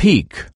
peak.